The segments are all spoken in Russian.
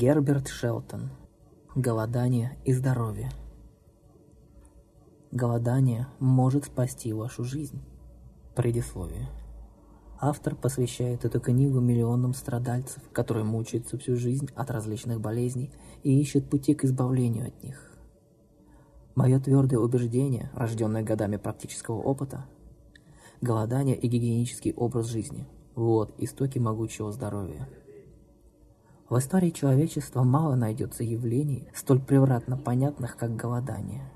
Герберт Шелтон. Голодание и здоровье. Голодание может спасти вашу жизнь. Предисловие. Автор посвящает эту книгу миллионам страдальцев, которые мучаются всю жизнь от различных болезней и ищут пути к избавлению от них. Мое твердое убеждение, рожденное годами практического опыта, голодание и гигиенический образ жизни – вот истоки могучего здоровья. В истории человечества мало найдется явлений, столь превратно понятных, как голодание.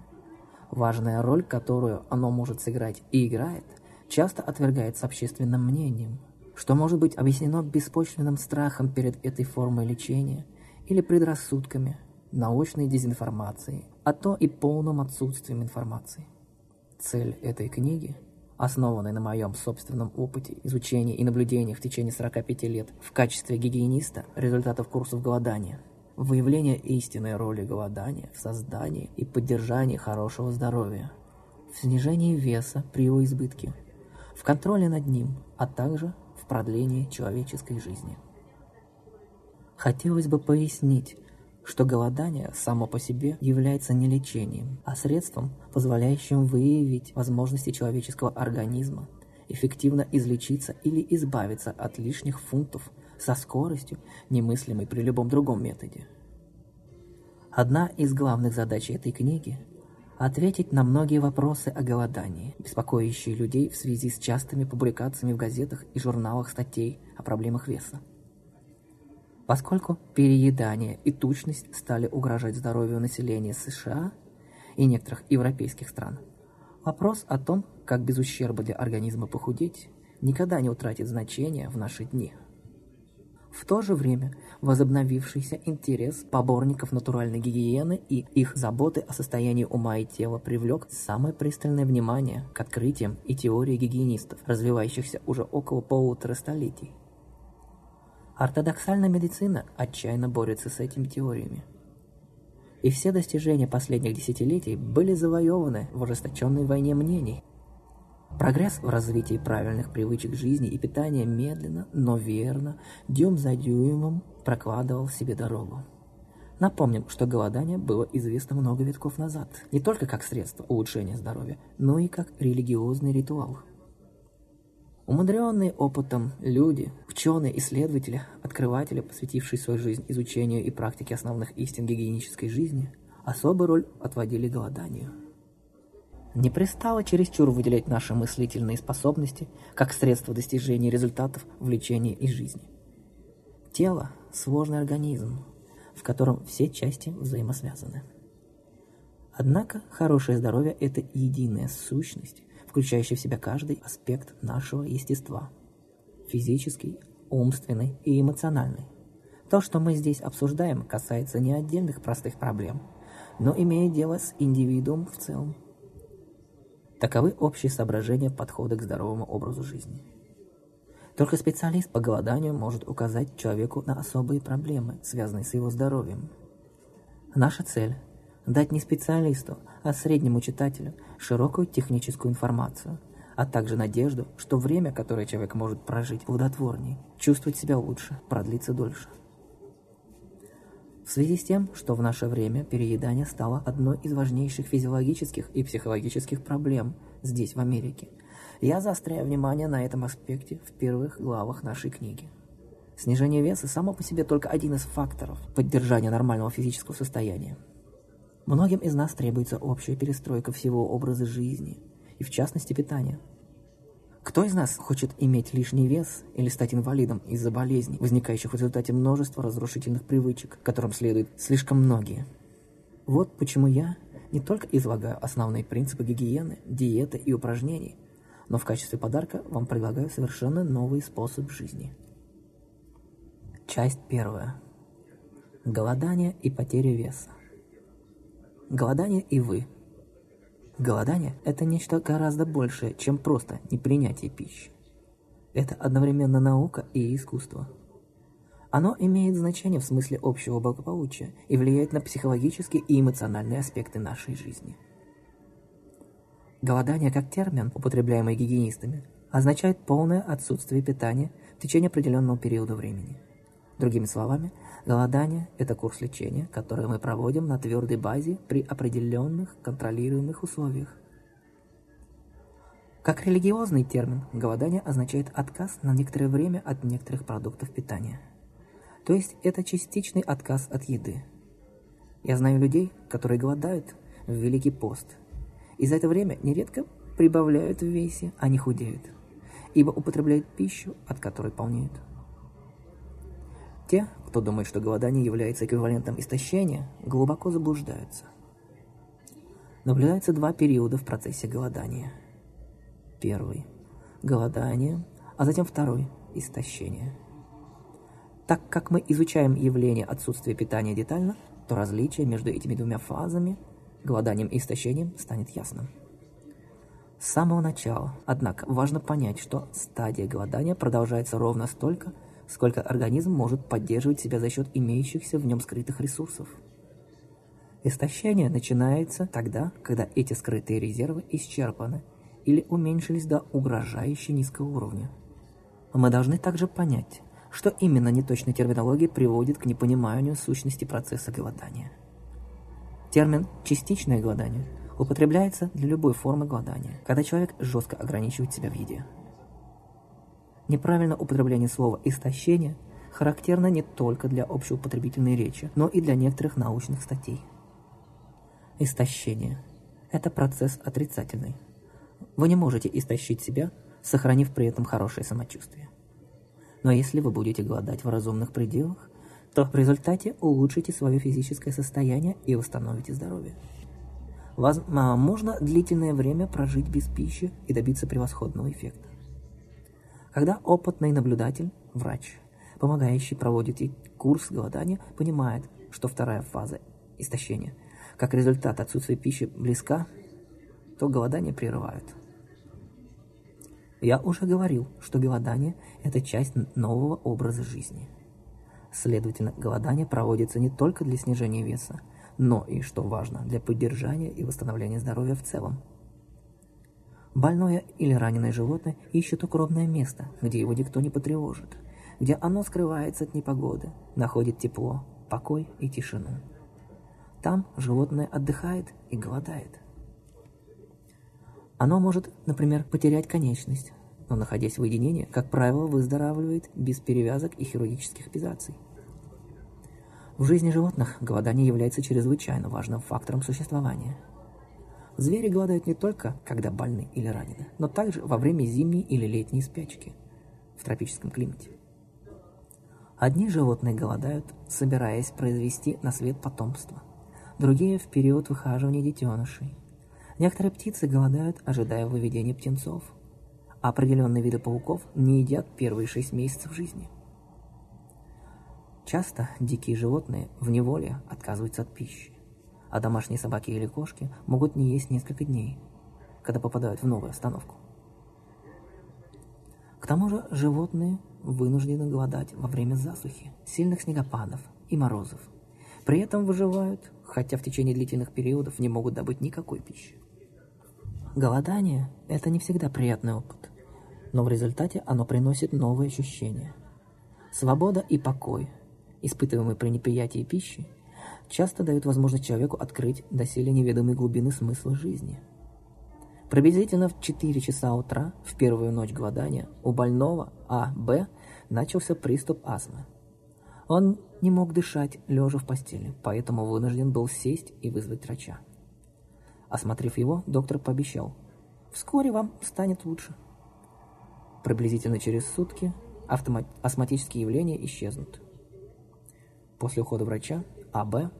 Важная роль, которую оно может сыграть и играет – часто отвергается общественным мнением, что может быть объяснено беспочвенным страхом перед этой формой лечения или предрассудками, научной дезинформацией, а то и полным отсутствием информации. Цель этой книги, основанной на моем собственном опыте, изучении и наблюдении в течение 45 лет в качестве гигиениста результатов курсов голодания, выявление истинной роли голодания в создании и поддержании хорошего здоровья, в снижении веса при его избытке – в контроле над ним, а также в продлении человеческой жизни. Хотелось бы пояснить, что голодание само по себе является не лечением, а средством, позволяющим выявить возможности человеческого организма, эффективно излечиться или избавиться от лишних фунтов со скоростью, немыслимой при любом другом методе. Одна из главных задач этой книги ответить на многие вопросы о голодании, беспокоящие людей в связи с частыми публикациями в газетах и журналах статей о проблемах веса. Поскольку переедание и тучность стали угрожать здоровью населения США и некоторых европейских стран, вопрос о том, как без ущерба для организма похудеть, никогда не утратит значения в наши дни. В то же время возобновившийся интерес поборников натуральной гигиены и их заботы о состоянии ума и тела привлек самое пристальное внимание к открытиям и теории гигиенистов, развивающихся уже около полутора столетий. Ортодоксальная медицина отчаянно борется с этими теориями. И все достижения последних десятилетий были завоеваны в ожесточенной войне мнений – Прогресс в развитии правильных привычек жизни и питания медленно, но верно, дюйм за дюймом прокладывал себе дорогу. Напомним, что голодание было известно много веков назад, не только как средство улучшения здоровья, но и как религиозный ритуал. Умудренные опытом люди, ученые, исследователи, открыватели, посвятившие свою жизнь изучению и практике основных истин гигиенической жизни, особую роль отводили голоданию – не пристало чересчур выделять наши мыслительные способности как средство достижения результатов в лечении и жизни. Тело – сложный организм, в котором все части взаимосвязаны. Однако хорошее здоровье – это единая сущность, включающая в себя каждый аспект нашего естества – физический, умственный и эмоциональный. То, что мы здесь обсуждаем, касается не отдельных простых проблем, но имеет дело с индивидуумом в целом. Таковы общие соображения подхода к здоровому образу жизни. Только специалист по голоданию может указать человеку на особые проблемы, связанные с его здоровьем. Наша цель – дать не специалисту, а среднему читателю широкую техническую информацию, а также надежду, что время, которое человек может прожить плодотворнее, чувствовать себя лучше, продлится дольше. В связи с тем, что в наше время переедание стало одной из важнейших физиологических и психологических проблем здесь, в Америке, я заостряю внимание на этом аспекте в первых главах нашей книги. Снижение веса само по себе только один из факторов поддержания нормального физического состояния. Многим из нас требуется общая перестройка всего образа жизни, и в частности питания – кто из нас хочет иметь лишний вес или стать инвалидом из-за болезней, возникающих в результате множества разрушительных привычек, которым следуют слишком многие? Вот почему я не только излагаю основные принципы гигиены, диеты и упражнений, но в качестве подарка вам предлагаю совершенно новый способ жизни. Часть первая. Голодание и потеря веса. Голодание и вы – Голодание – это нечто гораздо большее, чем просто непринятие пищи. Это одновременно наука и искусство. Оно имеет значение в смысле общего благополучия и влияет на психологические и эмоциональные аспекты нашей жизни. Голодание как термин, употребляемый гигиенистами, означает полное отсутствие питания в течение определенного периода времени. Другими словами, Голодание – это курс лечения, который мы проводим на твердой базе при определенных контролируемых условиях. Как религиозный термин, голодание означает отказ на некоторое время от некоторых продуктов питания. То есть это частичный отказ от еды. Я знаю людей, которые голодают в Великий пост, и за это время нередко прибавляют в весе, а не худеют, ибо употребляют пищу, от которой полнеют. Те, кто думает, что голодание является эквивалентом истощения, глубоко заблуждаются. Наблюдается два периода в процессе голодания. Первый – голодание, а затем второй – истощение. Так как мы изучаем явление отсутствия питания детально, то различие между этими двумя фазами, голоданием и истощением, станет ясным. С самого начала, однако, важно понять, что стадия голодания продолжается ровно столько, сколько организм может поддерживать себя за счет имеющихся в нем скрытых ресурсов. Истощение начинается тогда, когда эти скрытые резервы исчерпаны или уменьшились до угрожающе низкого уровня. Мы должны также понять, что именно неточная терминология приводит к непониманию сущности процесса голодания. Термин «частичное голодание» употребляется для любой формы голодания, когда человек жестко ограничивает себя в еде. Неправильное употребление слова «истощение» характерно не только для общеупотребительной речи, но и для некоторых научных статей. Истощение – это процесс отрицательный. Вы не можете истощить себя, сохранив при этом хорошее самочувствие. Но если вы будете голодать в разумных пределах, то в результате улучшите свое физическое состояние и восстановите здоровье. Возможно длительное время прожить без пищи и добиться превосходного эффекта. Когда опытный наблюдатель, врач, помогающий проводит курс голодания, понимает, что вторая фаза истощения, как результат отсутствия пищи, близка, то голодание прерывают. Я уже говорил, что голодание – это часть нового образа жизни. Следовательно, голодание проводится не только для снижения веса, но и, что важно, для поддержания и восстановления здоровья в целом. Больное или раненое животное ищет укромное место, где его никто не потревожит, где оно скрывается от непогоды, находит тепло, покой и тишину. Там животное отдыхает и голодает. Оно может, например, потерять конечность, но находясь в уединении, как правило, выздоравливает без перевязок и хирургических операций. В жизни животных голодание является чрезвычайно важным фактором существования – Звери голодают не только, когда больны или ранены, но также во время зимней или летней спячки в тропическом климате. Одни животные голодают, собираясь произвести на свет потомство, другие в период выхаживания детенышей. Некоторые птицы голодают, ожидая выведения птенцов, а определенные виды пауков не едят первые шесть месяцев жизни. Часто дикие животные в неволе отказываются от пищи а домашние собаки или кошки могут не есть несколько дней, когда попадают в новую остановку. К тому же животные вынуждены голодать во время засухи, сильных снегопадов и морозов. При этом выживают, хотя в течение длительных периодов не могут добыть никакой пищи. Голодание – это не всегда приятный опыт, но в результате оно приносит новые ощущения. Свобода и покой, испытываемые при неприятии пищи, часто дают возможность человеку открыть доселе неведомые глубины смысла жизни. Приблизительно в 4 часа утра, в первую ночь голодания, у больного А. Б. начался приступ астмы. Он не мог дышать, лежа в постели, поэтому вынужден был сесть и вызвать врача. Осмотрев его, доктор пообещал, «Вскоре вам станет лучше». Приблизительно через сутки астматические явления исчезнут. После ухода врача А.Б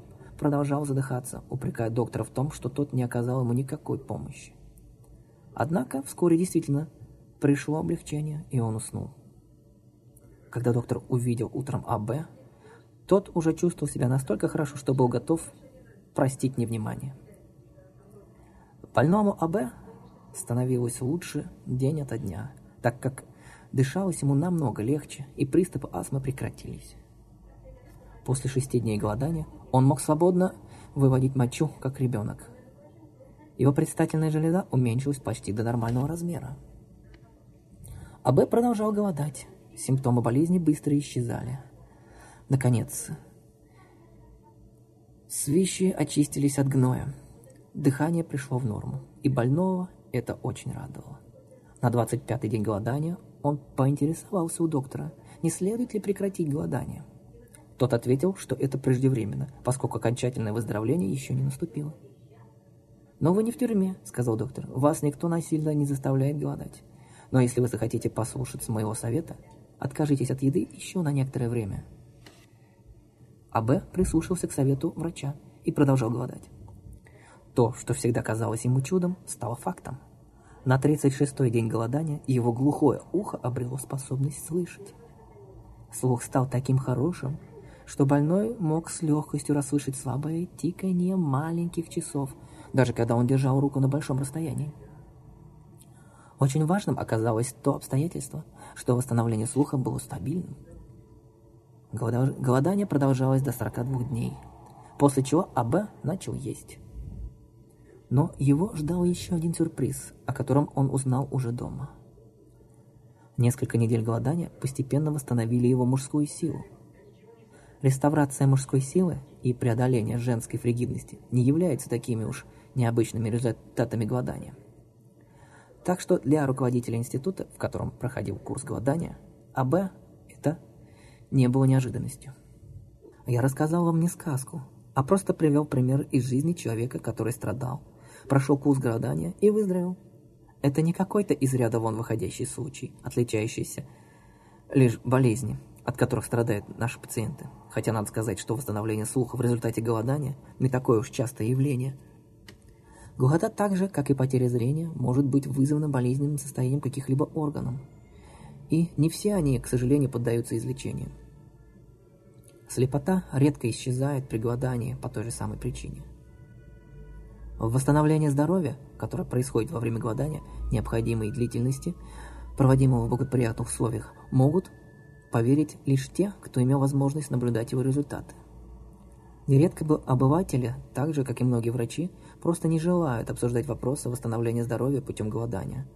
продолжал задыхаться, упрекая доктора в том, что тот не оказал ему никакой помощи. Однако вскоре действительно пришло облегчение, и он уснул. Когда доктор увидел утром А.Б., тот уже чувствовал себя настолько хорошо, что был готов простить невнимание. Больному А.Б. становилось лучше день ото дня, так как дышалось ему намного легче, и приступы астмы прекратились. После шести дней голодания он мог свободно выводить мочу, как ребенок. Его предстательная железа уменьшилась почти до нормального размера. АБ продолжал голодать. Симптомы болезни быстро исчезали. Наконец, Свищи очистились от гноя. Дыхание пришло в норму, и больного это очень радовало. На 25-й день голодания он поинтересовался у доктора, не следует ли прекратить голодание. Тот ответил, что это преждевременно, поскольку окончательное выздоровление еще не наступило. «Но вы не в тюрьме», — сказал доктор. «Вас никто насильно не заставляет голодать. Но если вы захотите послушаться моего совета, откажитесь от еды еще на некоторое время». А.Б. прислушался к совету врача и продолжал голодать. То, что всегда казалось ему чудом, стало фактом. На 36-й день голодания его глухое ухо обрело способность слышать. Слух стал таким хорошим, что больной мог с легкостью расслышать слабое тиканье маленьких часов, даже когда он держал руку на большом расстоянии. Очень важным оказалось то обстоятельство, что восстановление слуха было стабильным. Голодание продолжалось до 42 дней, после чего АБ начал есть. Но его ждал еще один сюрприз, о котором он узнал уже дома. Несколько недель голодания постепенно восстановили его мужскую силу. Реставрация мужской силы и преодоление женской фригидности не являются такими уж необычными результатами голодания. Так что для руководителя института, в котором проходил курс голодания, АБ это не было неожиданностью. Я рассказал вам не сказку, а просто привел пример из жизни человека, который страдал, прошел курс голодания и выздоровел. Это не какой-то из ряда вон выходящий случай, отличающийся лишь болезни, от которых страдают наши пациенты. Хотя надо сказать, что восстановление слуха в результате голодания не такое уж частое явление. Голода так же, как и потеря зрения, может быть вызвана болезненным состоянием каких-либо органов. И не все они, к сожалению, поддаются излечению. Слепота редко исчезает при голодании по той же самой причине. Восстановление здоровья, которое происходит во время голодания, необходимой длительности, проводимого в благоприятных условиях, могут поверить лишь те, кто имел возможность наблюдать его результаты. Нередко обыватели, так же, как и многие врачи, просто не желают обсуждать вопросы восстановления здоровья путем голодания,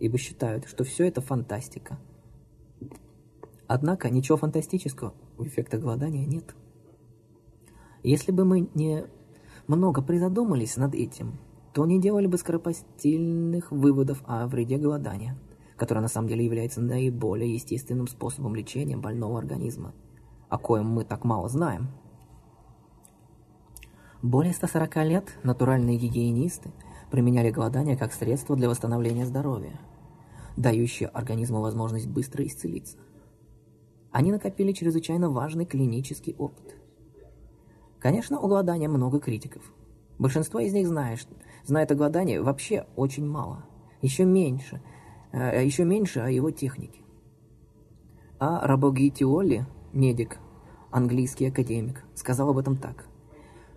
ибо считают, что все это фантастика. Однако ничего фантастического в эффектах голодания нет. Если бы мы не много призадумались над этим, то не делали бы скоропостильных выводов о вреде голодания, которое на самом деле является наиболее естественным способом лечения больного организма, о коем мы так мало знаем. Более 140 лет натуральные гигиенисты применяли голодание как средство для восстановления здоровья, дающее организму возможность быстро исцелиться. Они накопили чрезвычайно важный клинический опыт – Конечно, у голодания много критиков. Большинство из них знает, знает о голодании вообще очень мало. Еще меньше. Э, еще меньше о его технике. А Рабогитиоли, медик, английский академик, сказал об этом так.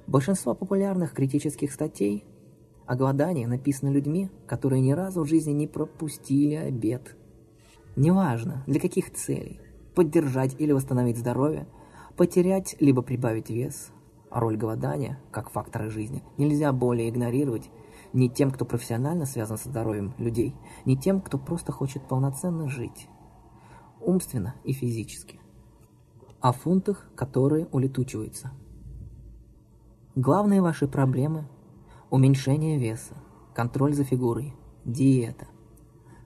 Большинство популярных критических статей о голодании написаны людьми, которые ни разу в жизни не пропустили обед. Неважно, для каких целей. Поддержать или восстановить здоровье, потерять либо прибавить вес – роль голодания, как фактора жизни, нельзя более игнорировать ни тем, кто профессионально связан со здоровьем людей, ни тем, кто просто хочет полноценно жить, умственно и физически. О фунтах, которые улетучиваются. Главные ваши проблемы – уменьшение веса, контроль за фигурой, диета.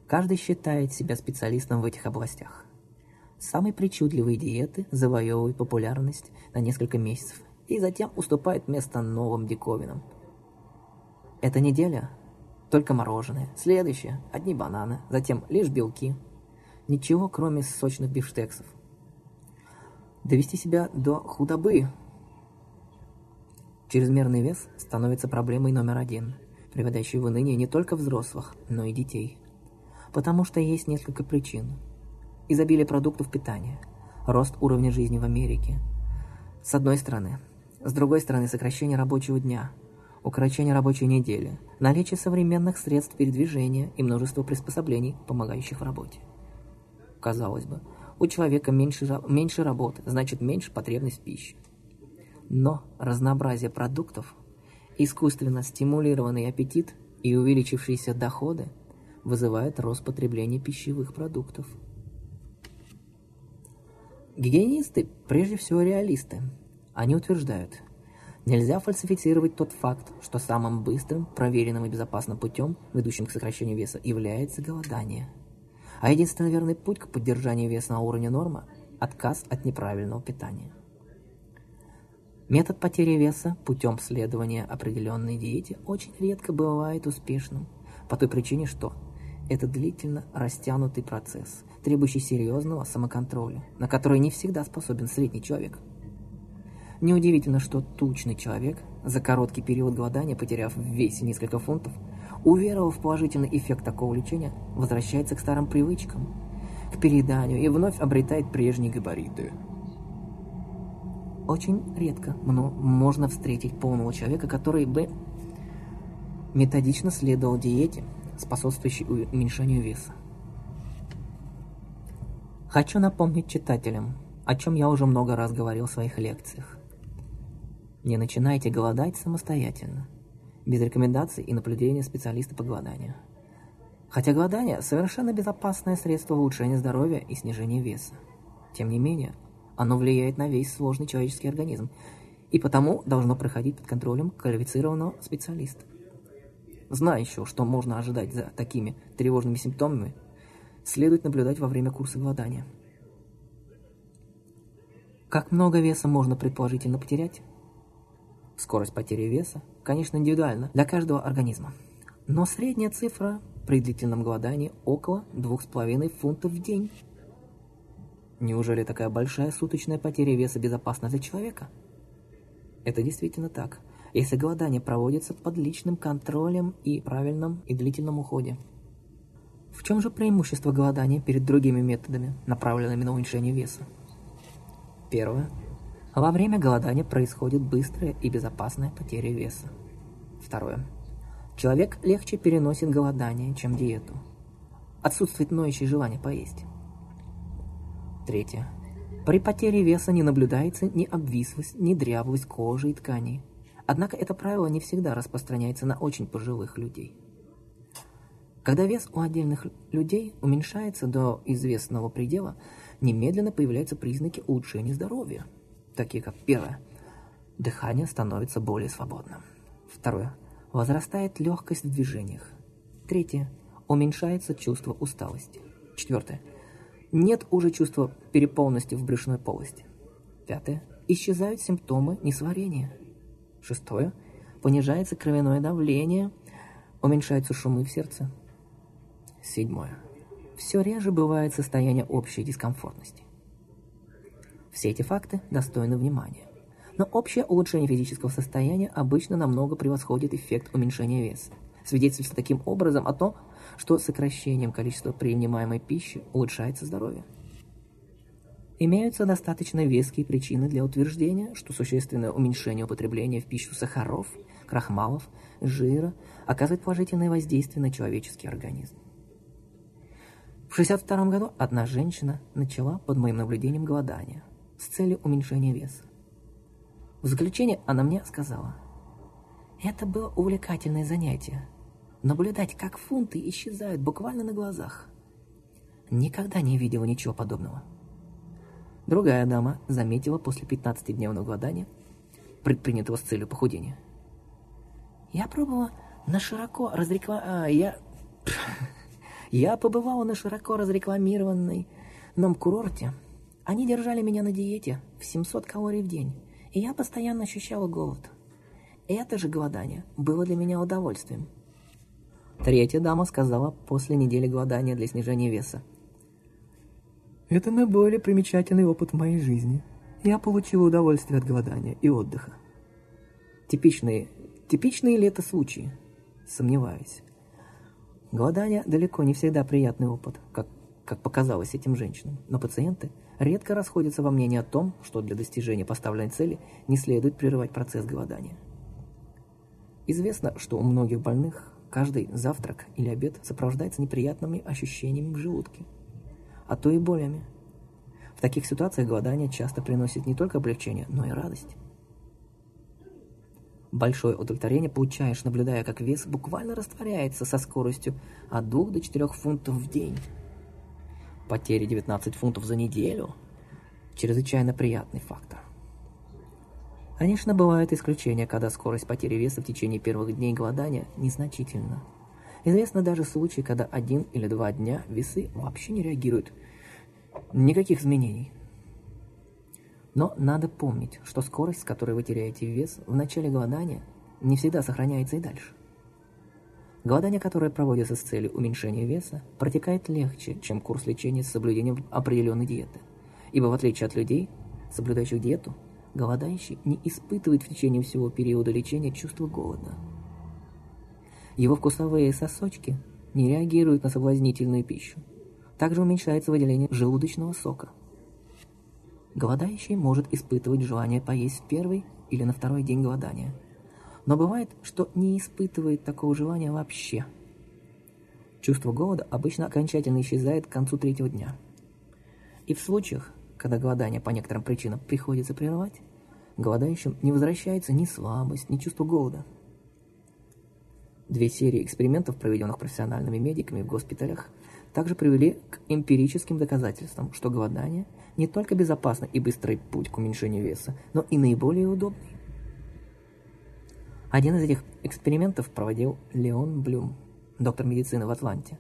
Каждый считает себя специалистом в этих областях. Самые причудливые диеты завоевывают популярность на несколько месяцев и затем уступает место новым диковинам. Эта неделя только мороженое, следующая – одни бананы, затем лишь белки. Ничего, кроме сочных бифштексов. Довести себя до худобы. Чрезмерный вес становится проблемой номер один, приводящей в уныние не только взрослых, но и детей. Потому что есть несколько причин. Изобилие продуктов питания, рост уровня жизни в Америке. С одной стороны, с другой стороны, сокращение рабочего дня, укорочение рабочей недели, наличие современных средств передвижения и множество приспособлений, помогающих в работе. Казалось бы, у человека меньше, меньше работы, значит меньше потребность в пище. Но разнообразие продуктов, искусственно стимулированный аппетит и увеличившиеся доходы вызывают рост потребления пищевых продуктов. Гигиенисты прежде всего реалисты – они утверждают, Нельзя фальсифицировать тот факт, что самым быстрым, проверенным и безопасным путем, ведущим к сокращению веса, является голодание. А единственный верный путь к поддержанию веса на уровне нормы – отказ от неправильного питания. Метод потери веса путем следования определенной диете очень редко бывает успешным, по той причине, что это длительно растянутый процесс, требующий серьезного самоконтроля, на который не всегда способен средний человек – Неудивительно, что тучный человек, за короткий период голодания, потеряв в весе несколько фунтов, уверовав в положительный эффект такого лечения, возвращается к старым привычкам, к перееданию и вновь обретает прежние габариты. Очень редко но можно встретить полного человека, который бы методично следовал диете, способствующей уменьшению веса. Хочу напомнить читателям, о чем я уже много раз говорил в своих лекциях. Не начинайте голодать самостоятельно, без рекомендаций и наблюдения специалиста по голоданию. Хотя голодание – совершенно безопасное средство улучшения здоровья и снижения веса. Тем не менее, оно влияет на весь сложный человеческий организм, и потому должно проходить под контролем квалифицированного специалиста. Зная еще, что можно ожидать за такими тревожными симптомами, следует наблюдать во время курса голодания. Как много веса можно предположительно потерять? Скорость потери веса, конечно, индивидуальна для каждого организма. Но средняя цифра при длительном голодании около 2,5 фунтов в день. Неужели такая большая суточная потеря веса безопасна для человека? Это действительно так, если голодание проводится под личным контролем и правильном и длительном уходе. В чем же преимущество голодания перед другими методами, направленными на уменьшение веса? Первое во время голодания происходит быстрая и безопасная потеря веса. Второе. Человек легче переносит голодание, чем диету. Отсутствует ноющее желание поесть. Третье. При потере веса не наблюдается ни обвислость, ни дряблость кожи и тканей. Однако это правило не всегда распространяется на очень пожилых людей. Когда вес у отдельных людей уменьшается до известного предела, немедленно появляются признаки улучшения здоровья – такие как первое, дыхание становится более свободным. Второе, возрастает легкость в движениях. Третье, уменьшается чувство усталости. Четвертое, нет уже чувства переполненности в брюшной полости. Пятое, исчезают симптомы несварения. Шестое, понижается кровяное давление, уменьшаются шумы в сердце. Седьмое, все реже бывает состояние общей дискомфортности. Все эти факты достойны внимания. Но общее улучшение физического состояния обычно намного превосходит эффект уменьшения веса, свидетельствует таким образом о том, что сокращением количества принимаемой пищи улучшается здоровье. Имеются достаточно веские причины для утверждения, что существенное уменьшение употребления в пищу сахаров, крахмалов, жира оказывает положительное воздействие на человеческий организм. В 1962 году одна женщина начала под моим наблюдением голодание – с целью уменьшения веса. В заключение она мне сказала, «Это было увлекательное занятие. Наблюдать, как фунты исчезают буквально на глазах. Никогда не видела ничего подобного». Другая дама заметила после 15-дневного голодания, предпринятого с целью похудения. «Я пробовала на широко разрекла... А, я... я побывала на широко разрекламированной нам курорте, они держали меня на диете в 700 калорий в день, и я постоянно ощущала голод. Это же голодание было для меня удовольствием. Третья дама сказала после недели голодания для снижения веса. Это наиболее примечательный опыт в моей жизни. Я получила удовольствие от голодания и отдыха. Типичные, типичные ли это случаи? Сомневаюсь. Голодание далеко не всегда приятный опыт, как, как показалось этим женщинам, но пациенты – редко расходятся во мнении о том, что для достижения поставленной цели не следует прерывать процесс голодания. Известно, что у многих больных каждый завтрак или обед сопровождается неприятными ощущениями в желудке, а то и болями. В таких ситуациях голодание часто приносит не только облегчение, но и радость. Большое удовлетворение получаешь, наблюдая, как вес буквально растворяется со скоростью от 2 до 4 фунтов в день потери 19 фунтов за неделю – чрезвычайно приятный фактор. Конечно, бывают исключения, когда скорость потери веса в течение первых дней голодания незначительна. Известно даже случаи, когда один или два дня весы вообще не реагируют. Никаких изменений. Но надо помнить, что скорость, с которой вы теряете вес в начале голодания, не всегда сохраняется и дальше. Голодание, которое проводится с целью уменьшения веса, протекает легче, чем курс лечения с соблюдением определенной диеты. Ибо в отличие от людей, соблюдающих диету, голодающий не испытывает в течение всего периода лечения чувства голода. Его вкусовые сосочки не реагируют на соблазнительную пищу. Также уменьшается выделение желудочного сока. Голодающий может испытывать желание поесть в первый или на второй день голодания. Но бывает, что не испытывает такого желания вообще. Чувство голода обычно окончательно исчезает к концу третьего дня. И в случаях, когда голодание по некоторым причинам приходится прервать, голодающим не возвращается ни слабость, ни чувство голода. Две серии экспериментов, проведенных профессиональными медиками в госпиталях, также привели к эмпирическим доказательствам, что голодание не только безопасный и быстрый путь к уменьшению веса, но и наиболее удобный. Один из этих экспериментов проводил Леон Блюм, доктор медицины в Атланте,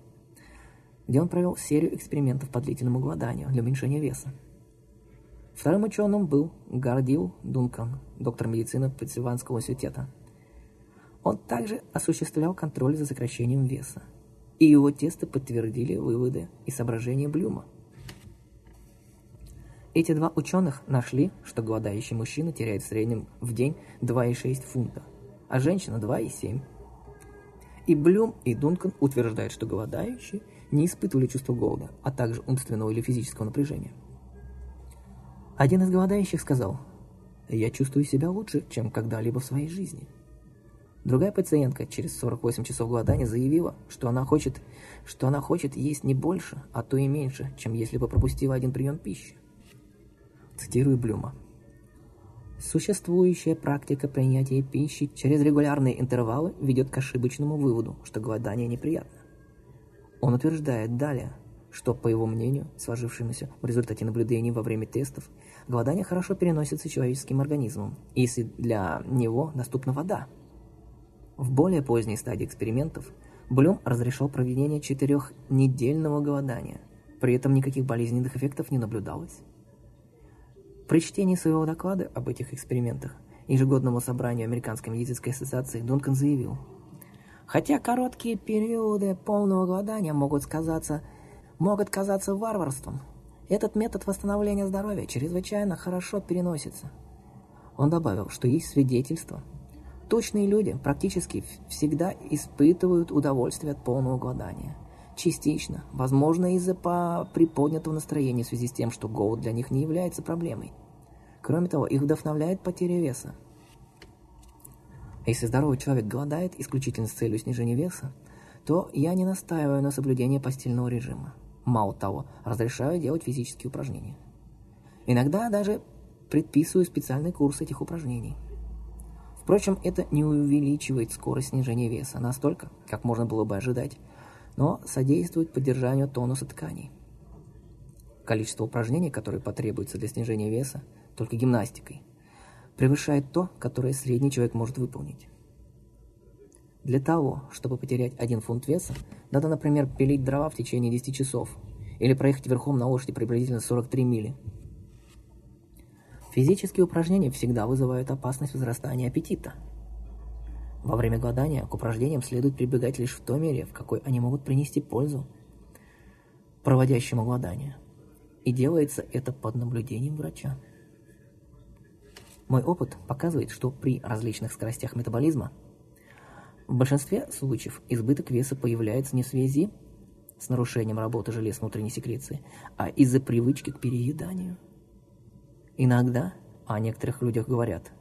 где он провел серию экспериментов по длительному голоданию для уменьшения веса. Вторым ученым был Гардил Дункан, доктор медицины Пенсильванского университета. Он также осуществлял контроль за сокращением веса – и его тесты подтвердили выводы и соображения Блюма. Эти два ученых нашли, что голодающий мужчина теряет в среднем в день 2,6 фунта, а женщина 2,7. И Блюм, и Дункан утверждают, что голодающие не испытывали чувство голода, а также умственного или физического напряжения. Один из голодающих сказал, «Я чувствую себя лучше, чем когда-либо в своей жизни». Другая пациентка через 48 часов голодания заявила, что она хочет, что она хочет есть не больше, а то и меньше, чем если бы пропустила один прием пищи. Цитирую Блюма. Существующая практика принятия пищи через регулярные интервалы ведет к ошибочному выводу, что голодание неприятно. Он утверждает далее, что, по его мнению, сложившемуся в результате наблюдений во время тестов, голодание хорошо переносится человеческим организмом, если для него доступна вода. В более поздней стадии экспериментов Блюм разрешил проведение четырехнедельного голодания. При этом никаких болезненных эффектов не наблюдалось. При чтении своего доклада об этих экспериментах ежегодному собранию Американской медицинской ассоциации Дункан заявил, «Хотя короткие периоды полного голодания могут, сказаться, могут казаться варварством, этот метод восстановления здоровья чрезвычайно хорошо переносится». Он добавил, что есть свидетельства – Точные люди практически всегда испытывают удовольствие от полного голодания. Частично, возможно, из-за приподнятого настроения в связи с тем, что голод для них не является проблемой. Кроме того, их вдохновляет потеря веса. Если здоровый человек голодает исключительно с целью снижения веса, то я не настаиваю на соблюдении постельного режима. Мало того, разрешаю делать физические упражнения. Иногда даже предписываю специальный курс этих упражнений – Впрочем, это не увеличивает скорость снижения веса настолько, как можно было бы ожидать, но содействует поддержанию тонуса тканей. Количество упражнений, которые потребуются для снижения веса, только гимнастикой, превышает то, которое средний человек может выполнить. Для того, чтобы потерять 1 фунт веса, надо, например, пилить дрова в течение 10 часов или проехать верхом на лошади приблизительно 43 мили – Физические упражнения всегда вызывают опасность возрастания аппетита. Во время голодания к упражнениям следует прибегать лишь в той мере, в какой они могут принести пользу проводящему голодание. И делается это под наблюдением врача. Мой опыт показывает, что при различных скоростях метаболизма в большинстве случаев избыток веса появляется не в связи с нарушением работы желез внутренней секреции, а из-за привычки к перееданию. Иногда о некоторых людях говорят,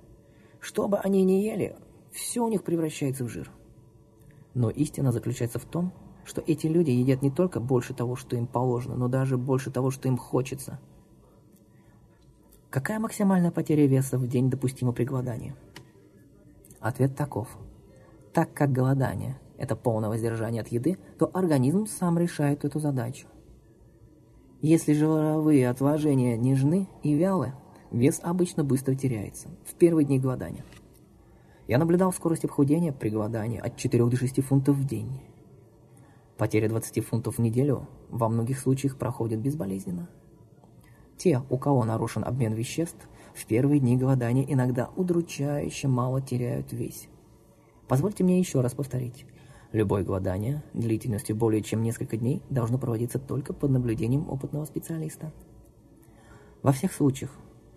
что бы они ни ели, все у них превращается в жир. Но истина заключается в том, что эти люди едят не только больше того, что им положено, но даже больше того, что им хочется. Какая максимальная потеря веса в день допустима при голодании? Ответ таков. Так как голодание – это полное воздержание от еды, то организм сам решает эту задачу. Если жировые отложения нежны и вялы, вес обычно быстро теряется в первые дни голодания. Я наблюдал скорость похудения при голодании от 4 до 6 фунтов в день. Потеря 20 фунтов в неделю во многих случаях проходит безболезненно. Те, у кого нарушен обмен веществ, в первые дни голодания иногда удручающе мало теряют весь. Позвольте мне еще раз повторить. Любое голодание длительностью более чем несколько дней должно проводиться только под наблюдением опытного специалиста. Во всех случаях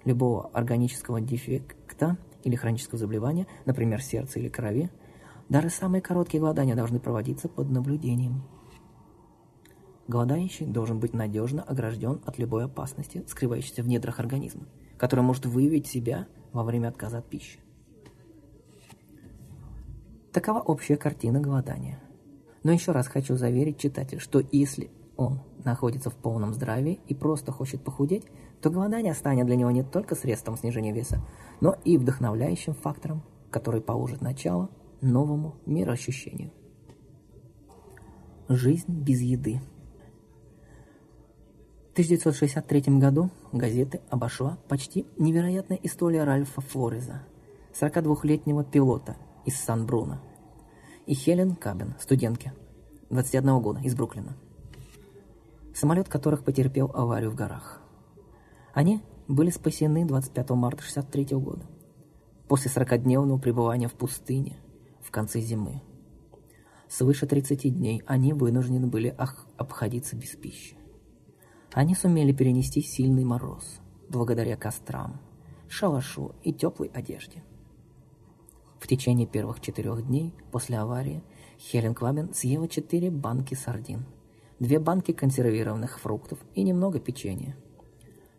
любого органического дефекта или хронического заболевания, например, сердца или крови, даже самые короткие голодания должны проводиться под наблюдением. Голодающий должен быть надежно огражден от любой опасности, скрывающейся в недрах организма, которая может выявить себя во время отказа от пищи. Такова общая картина голодания. Но еще раз хочу заверить читателя, что если он находится в полном здравии и просто хочет похудеть, то голодание станет для него не только средством снижения веса, но и вдохновляющим фактором, который положит начало новому мироощущению. Жизнь без еды. В 1963 году газеты обошла почти невероятная история Ральфа Флореза, 42-летнего пилота из Сан-Бруно, и Хелен Кабин, студентки, 21 года, из Бруклина, самолет которых потерпел аварию в горах. Они были спасены 25 марта 1963 года, после 40-дневного пребывания в пустыне – в конце зимы. Свыше 30 дней они вынуждены были обходиться без пищи. Они сумели перенести сильный мороз, благодаря кострам, шалашу и теплой одежде. В течение первых четырех дней после аварии Хелен Квабин съела четыре банки сардин, две банки консервированных фруктов и немного печенья.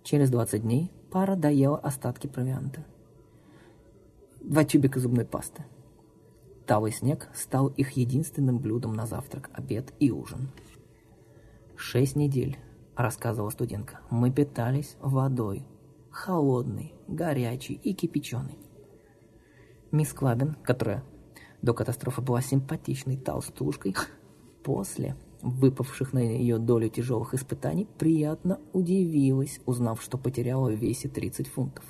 Через 20 дней пара доела остатки провианта. Два тюбика зубной пасты – Талый снег стал их единственным блюдом на завтрак, обед и ужин. «Шесть недель», — рассказывала студентка, — «мы питались водой, холодной, горячей и кипяченой». Мисс Клабин, которая до катастрофы была симпатичной толстушкой, после выпавших на ее долю тяжелых испытаний, приятно удивилась, узнав, что потеряла в весе 30 фунтов.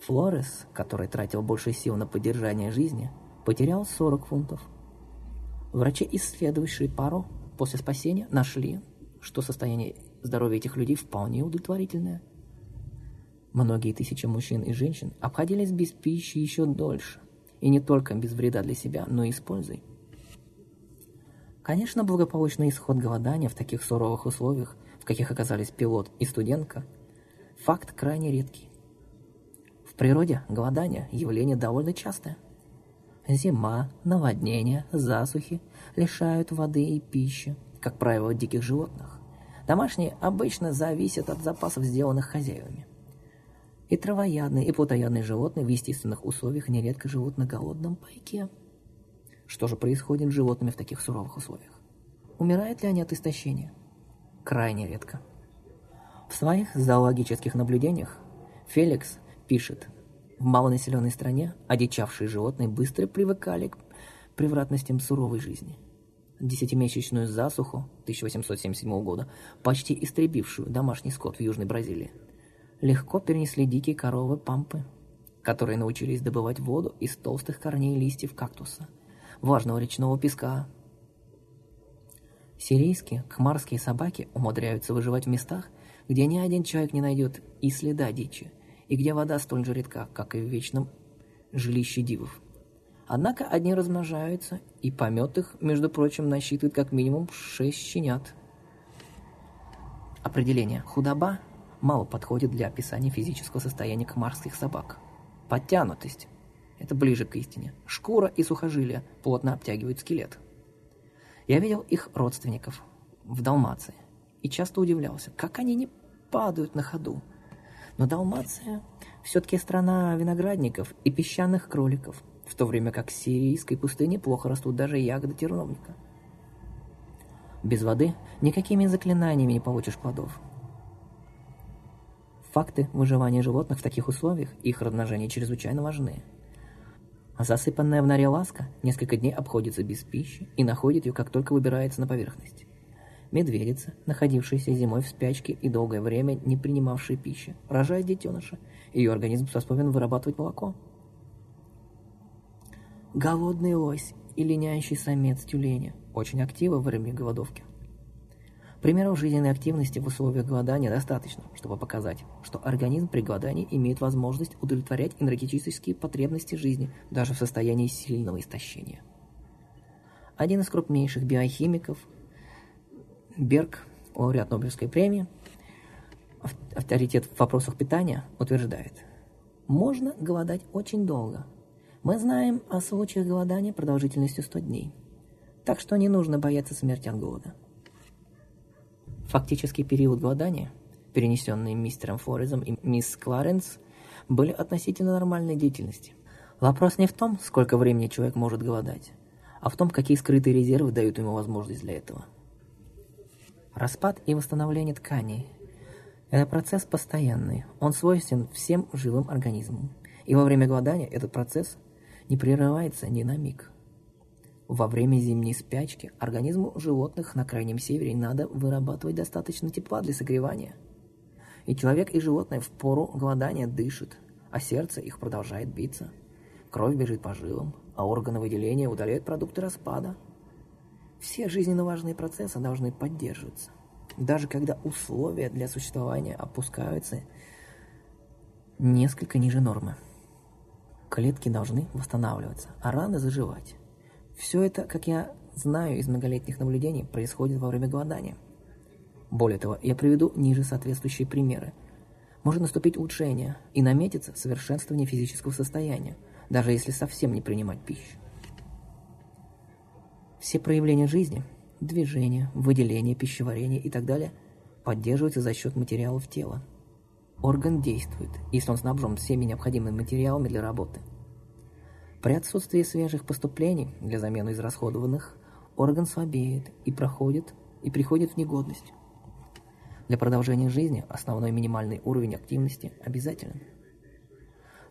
Флорес, который тратил больше сил на поддержание жизни, потерял 40 фунтов. Врачи, исследовавшие пару после спасения, нашли, что состояние здоровья этих людей вполне удовлетворительное. Многие тысячи мужчин и женщин обходились без пищи еще дольше, и не только без вреда для себя, но и с пользой. Конечно, благополучный исход голодания в таких суровых условиях, в каких оказались пилот и студентка, факт крайне редкий. В природе голодание – явление довольно частое. Зима, наводнения, засухи лишают воды и пищи, как правило, диких животных. Домашние обычно зависят от запасов, сделанных хозяевами. И травоядные, и плотоядные животные в естественных условиях нередко живут на голодном пайке. Что же происходит с животными в таких суровых условиях? Умирают ли они от истощения? Крайне редко. В своих зоологических наблюдениях Феликс пишет, в малонаселенной стране одичавшие животные быстро привыкали к превратностям суровой жизни. Десятимесячную засуху 1877 года, почти истребившую домашний скот в Южной Бразилии, легко перенесли дикие коровы пампы, которые научились добывать воду из толстых корней листьев кактуса, влажного речного песка. Сирийские кхмарские собаки умудряются выживать в местах, где ни один человек не найдет и следа дичи – и где вода столь же редка, как и в вечном жилище дивов. Однако одни размножаются, и помет их, между прочим, насчитывает как минимум шесть щенят. Определение «худоба» мало подходит для описания физического состояния комарских собак. Подтянутость – это ближе к истине. Шкура и сухожилия плотно обтягивают скелет. Я видел их родственников в Далмации и часто удивлялся, как они не падают на ходу – но Далмация все-таки страна виноградников и песчаных кроликов, в то время как в сирийской пустыне плохо растут даже ягоды терновника. Без воды никакими заклинаниями не получишь плодов. Факты выживания животных в таких условиях и их размножения чрезвычайно важны. Засыпанная в норе ласка несколько дней обходится без пищи и находит ее, как только выбирается на поверхность. Медведица, находившаяся зимой в спячке и долгое время не принимавшая пищи, рожает детеныша. Ее организм способен вырабатывать молоко. Голодный лось и линяющий самец тюленя очень активны во время голодовки. Примеров жизненной активности в условиях голодания достаточно, чтобы показать, что организм при голодании имеет возможность удовлетворять энергетические потребности жизни даже в состоянии сильного истощения. Один из крупнейших биохимиков, Берг, лауреат Нобелевской премии, авторитет в вопросах питания, утверждает, можно голодать очень долго. Мы знаем о случаях голодания продолжительностью 100 дней. Так что не нужно бояться смерти от голода. Фактический период голодания, перенесенный мистером Форезом и мисс Кларенс, были относительно нормальной деятельности. Вопрос не в том, сколько времени человек может голодать, а в том, какие скрытые резервы дают ему возможность для этого. Распад и восстановление тканей – это процесс постоянный, он свойствен всем живым организмам. И во время голодания этот процесс не прерывается ни на миг. Во время зимней спячки организму животных на крайнем севере надо вырабатывать достаточно тепла для согревания. И человек, и животное в пору голодания дышат, а сердце их продолжает биться. Кровь бежит по жилам, а органы выделения удаляют продукты распада. Все жизненно важные процессы должны поддерживаться. Даже когда условия для существования опускаются несколько ниже нормы. Клетки должны восстанавливаться, а раны заживать. Все это, как я знаю из многолетних наблюдений, происходит во время голодания. Более того, я приведу ниже соответствующие примеры. Может наступить улучшение и наметиться совершенствование физического состояния, даже если совсем не принимать пищу. Все проявления жизни – движение, выделение, пищеварение и так далее – поддерживаются за счет материалов тела. Орган действует, если он снабжен всеми необходимыми материалами для работы – при отсутствии свежих поступлений для замены израсходованных орган слабеет и проходит и приходит в негодность. Для продолжения жизни основной минимальный уровень активности обязателен.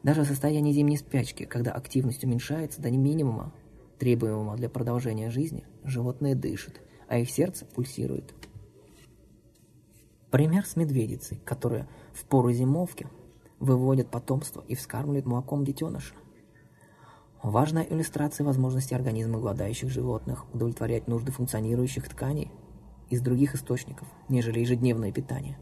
Даже в состоянии зимней спячки, когда активность уменьшается до минимума, требуемого для продолжения жизни, животное дышит, а их сердце пульсирует. Пример с медведицей, которая в пору зимовки выводит потомство и вскармливает молоком детеныша. Важная иллюстрация возможности организма голодающих животных удовлетворять нужды функционирующих тканей из других источников, нежели ежедневное питание.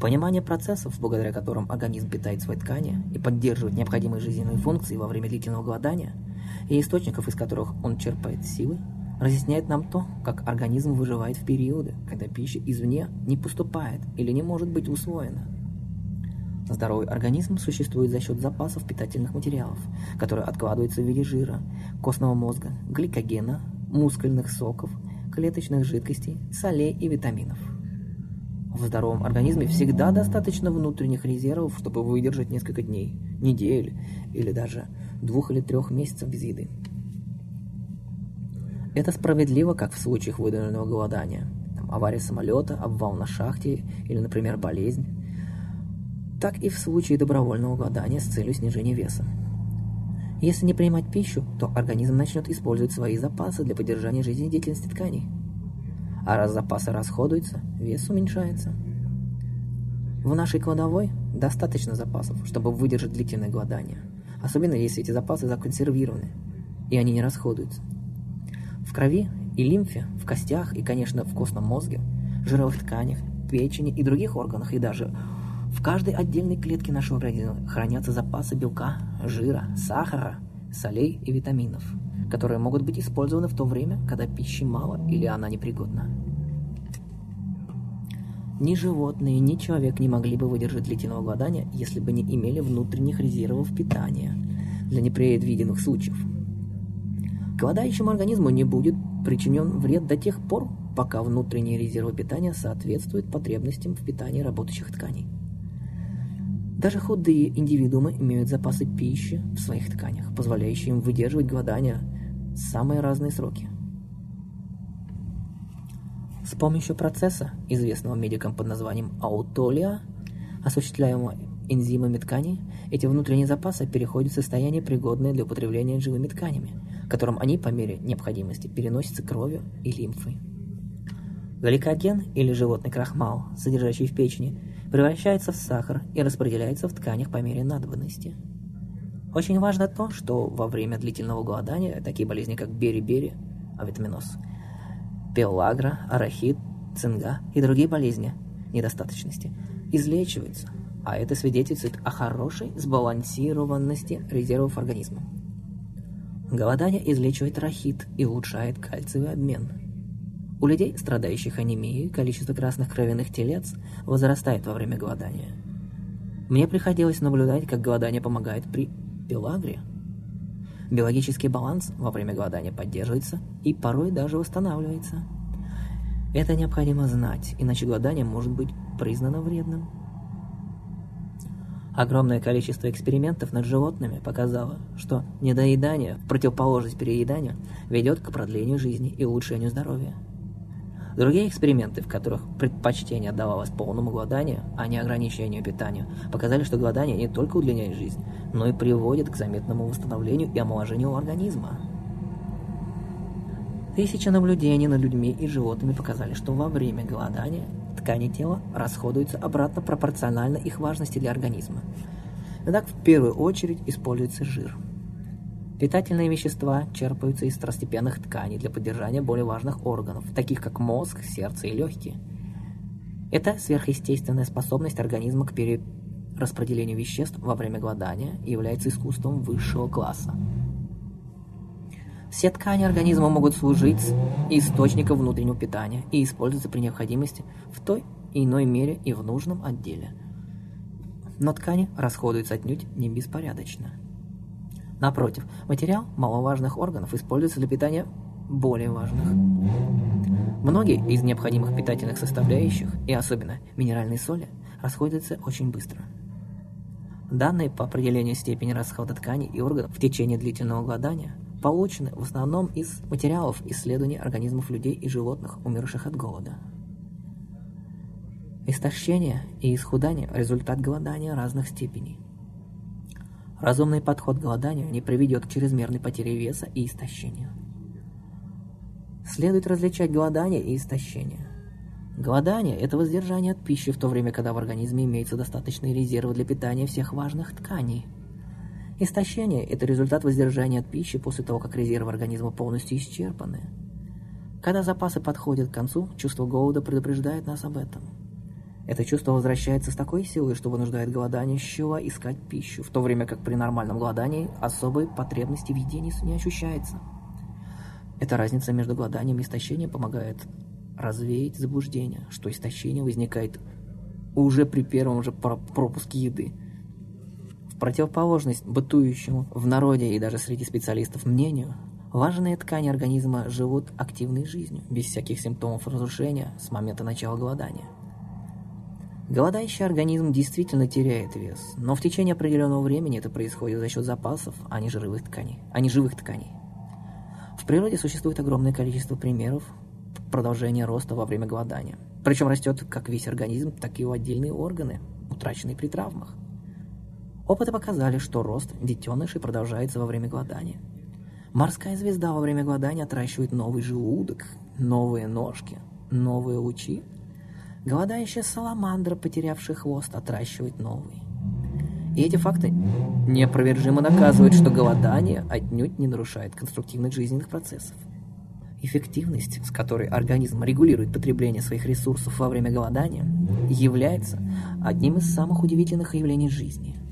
Понимание процессов, благодаря которым организм питает свои ткани и поддерживает необходимые жизненные функции во время длительного голодания, и источников, из которых он черпает силы, разъясняет нам то, как организм выживает в периоды, когда пища извне не поступает или не может быть усвоена. Здоровый организм существует за счет запасов питательных материалов, которые откладываются в виде жира, костного мозга, гликогена, мускульных соков, клеточных жидкостей, солей и витаминов. В здоровом организме всегда достаточно внутренних резервов, чтобы выдержать несколько дней, недель или даже двух или трех месяцев без еды. Это справедливо как в случаях выдуманного голодания, там, авария самолета, обвал на шахте или, например, болезнь, так и в случае добровольного голодания с целью снижения веса. Если не принимать пищу, то организм начнет использовать свои запасы для поддержания жизнедеятельности тканей. А раз запасы расходуются, вес уменьшается. В нашей кладовой достаточно запасов, чтобы выдержать длительное голодание, особенно если эти запасы законсервированы, и они не расходуются. В крови и лимфе, в костях и, конечно, в костном мозге, жировых тканях, печени и других органах, и даже в каждой отдельной клетке нашего организма хранятся запасы белка, жира, сахара, солей и витаминов, которые могут быть использованы в то время, когда пищи мало или она непригодна. Ни животные, ни человек не могли бы выдержать длительного голодания, если бы не имели внутренних резервов питания для непредвиденных случаев. Голодающему организму не будет причинен вред до тех пор, пока внутренние резервы питания соответствуют потребностям в питании работающих тканей. Даже худые индивидуумы имеют запасы пищи в своих тканях, позволяющие им выдерживать голодание самые разные сроки. С помощью процесса, известного медикам под названием аутолия, осуществляемого энзимами ткани, эти внутренние запасы переходят в состояние, пригодное для употребления живыми тканями, которым они по мере необходимости переносятся кровью и лимфой. Гликоген или животный крахмал, содержащий в печени, превращается в сахар и распределяется в тканях по мере надобности. Очень важно то, что во время длительного голодания такие болезни, как бери-бери, авитаминоз, пелагра, арахит, цинга и другие болезни недостаточности излечиваются, а это свидетельствует о хорошей сбалансированности резервов организма. Голодание излечивает рахит и улучшает кальциевый обмен. У людей, страдающих анемией, количество красных кровяных телец возрастает во время голодания. Мне приходилось наблюдать, как голодание помогает при пелагре. Биологический баланс во время голодания поддерживается и порой даже восстанавливается. Это необходимо знать, иначе голодание может быть признано вредным. Огромное количество экспериментов над животными показало, что недоедание, в противоположность перееданию, ведет к продлению жизни и улучшению здоровья. Другие эксперименты, в которых предпочтение отдавалось полному голоданию, а не ограничению питания, показали, что голодание не только удлиняет жизнь, но и приводит к заметному восстановлению и омоложению организма. Тысячи наблюдений над людьми и животными показали, что во время голодания ткани тела расходуются обратно пропорционально их важности для организма. Итак, в первую очередь используется жир. Питательные вещества черпаются из второстепенных тканей для поддержания более важных органов, таких как мозг, сердце и легкие. Это сверхъестественная способность организма к перераспределению веществ во время голодания и является искусством высшего класса. Все ткани организма могут служить источником внутреннего питания и использоваться при необходимости в той и иной мере и в нужном отделе. Но ткани расходуются отнюдь не беспорядочно. Напротив, материал маловажных органов используется для питания более важных. Многие из необходимых питательных составляющих, и особенно минеральные соли, расходятся очень быстро. Данные по определению степени расхода тканей и органов в течение длительного голодания получены в основном из материалов исследований организмов людей и животных, умерших от голода. Истощение и исхудание – результат голодания разных степеней. Разумный подход к голоданию не приведет к чрезмерной потере веса и истощению. Следует различать голодание и истощение. Голодание – это воздержание от пищи в то время, когда в организме имеются достаточные резервы для питания всех важных тканей – Истощение – это результат воздержания от пищи после того, как резервы организма полностью исчерпаны. Когда запасы подходят к концу, чувство голода предупреждает нас об этом. Это чувство возвращается с такой силой, что вынуждает голодающего искать пищу, в то время как при нормальном голодании особой потребности в еде не ощущается. Эта разница между голоданием и истощением помогает развеять заблуждение, что истощение возникает уже при первом же пропуске еды – в противоположность бытующему в народе и даже среди специалистов мнению, важные ткани организма живут активной жизнью, без всяких симптомов разрушения с момента начала голодания. Голодающий организм действительно теряет вес, но в течение определенного времени это происходит за счет запасов, а не живых тканей. А не живых тканей. В природе существует огромное количество примеров продолжения роста во время голодания. Причем растет как весь организм, так и его отдельные органы, утраченные при травмах. Опыты показали, что рост детенышей продолжается во время голодания. Морская звезда во время голодания отращивает новый желудок, новые ножки, новые лучи. Голодающая саламандра, потерявшая хвост, отращивает новый. И эти факты неопровержимо доказывают, что голодание отнюдь не нарушает конструктивных жизненных процессов. Эффективность, с которой организм регулирует потребление своих ресурсов во время голодания, является одним из самых удивительных явлений жизни –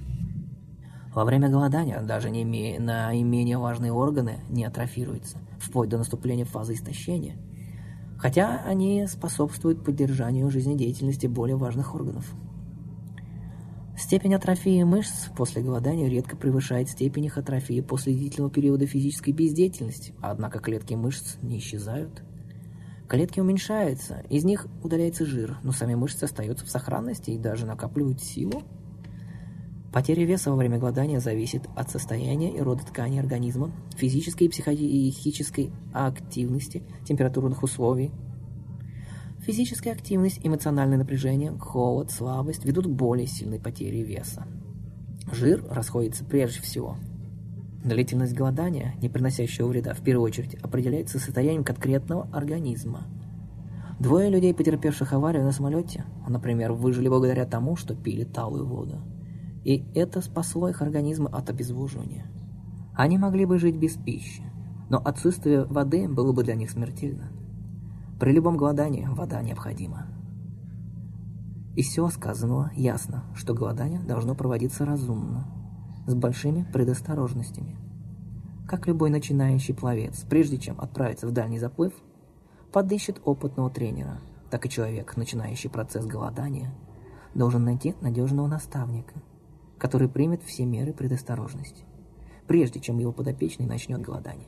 во время голодания даже не име... наименее важные органы не атрофируются, вплоть до наступления фазы истощения, хотя они способствуют поддержанию жизнедеятельности более важных органов. Степень атрофии мышц после голодания редко превышает степень их атрофии после длительного периода физической бездеятельности, однако клетки мышц не исчезают. Клетки уменьшаются, из них удаляется жир, но сами мышцы остаются в сохранности и даже накапливают силу. Потеря веса во время голодания зависит от состояния и рода ткани организма, физической и психической активности, температурных условий. Физическая активность, эмоциональное напряжение, холод, слабость ведут к более сильной потере веса. Жир расходится прежде всего. Длительность голодания, не приносящего вреда, в первую очередь определяется состоянием конкретного организма. Двое людей, потерпевших аварию на самолете, например, выжили благодаря тому, что пили талую воду. И это спасло их организмы от обезвоживания. Они могли бы жить без пищи, но отсутствие воды было бы для них смертельно. При любом голодании вода необходима. Из всего сказанного ясно, что голодание должно проводиться разумно, с большими предосторожностями. Как любой начинающий пловец, прежде чем отправиться в дальний заплыв, подыщет опытного тренера, так и человек, начинающий процесс голодания, должен найти надежного наставника, который примет все меры предосторожности, прежде чем его подопечный начнет голодание.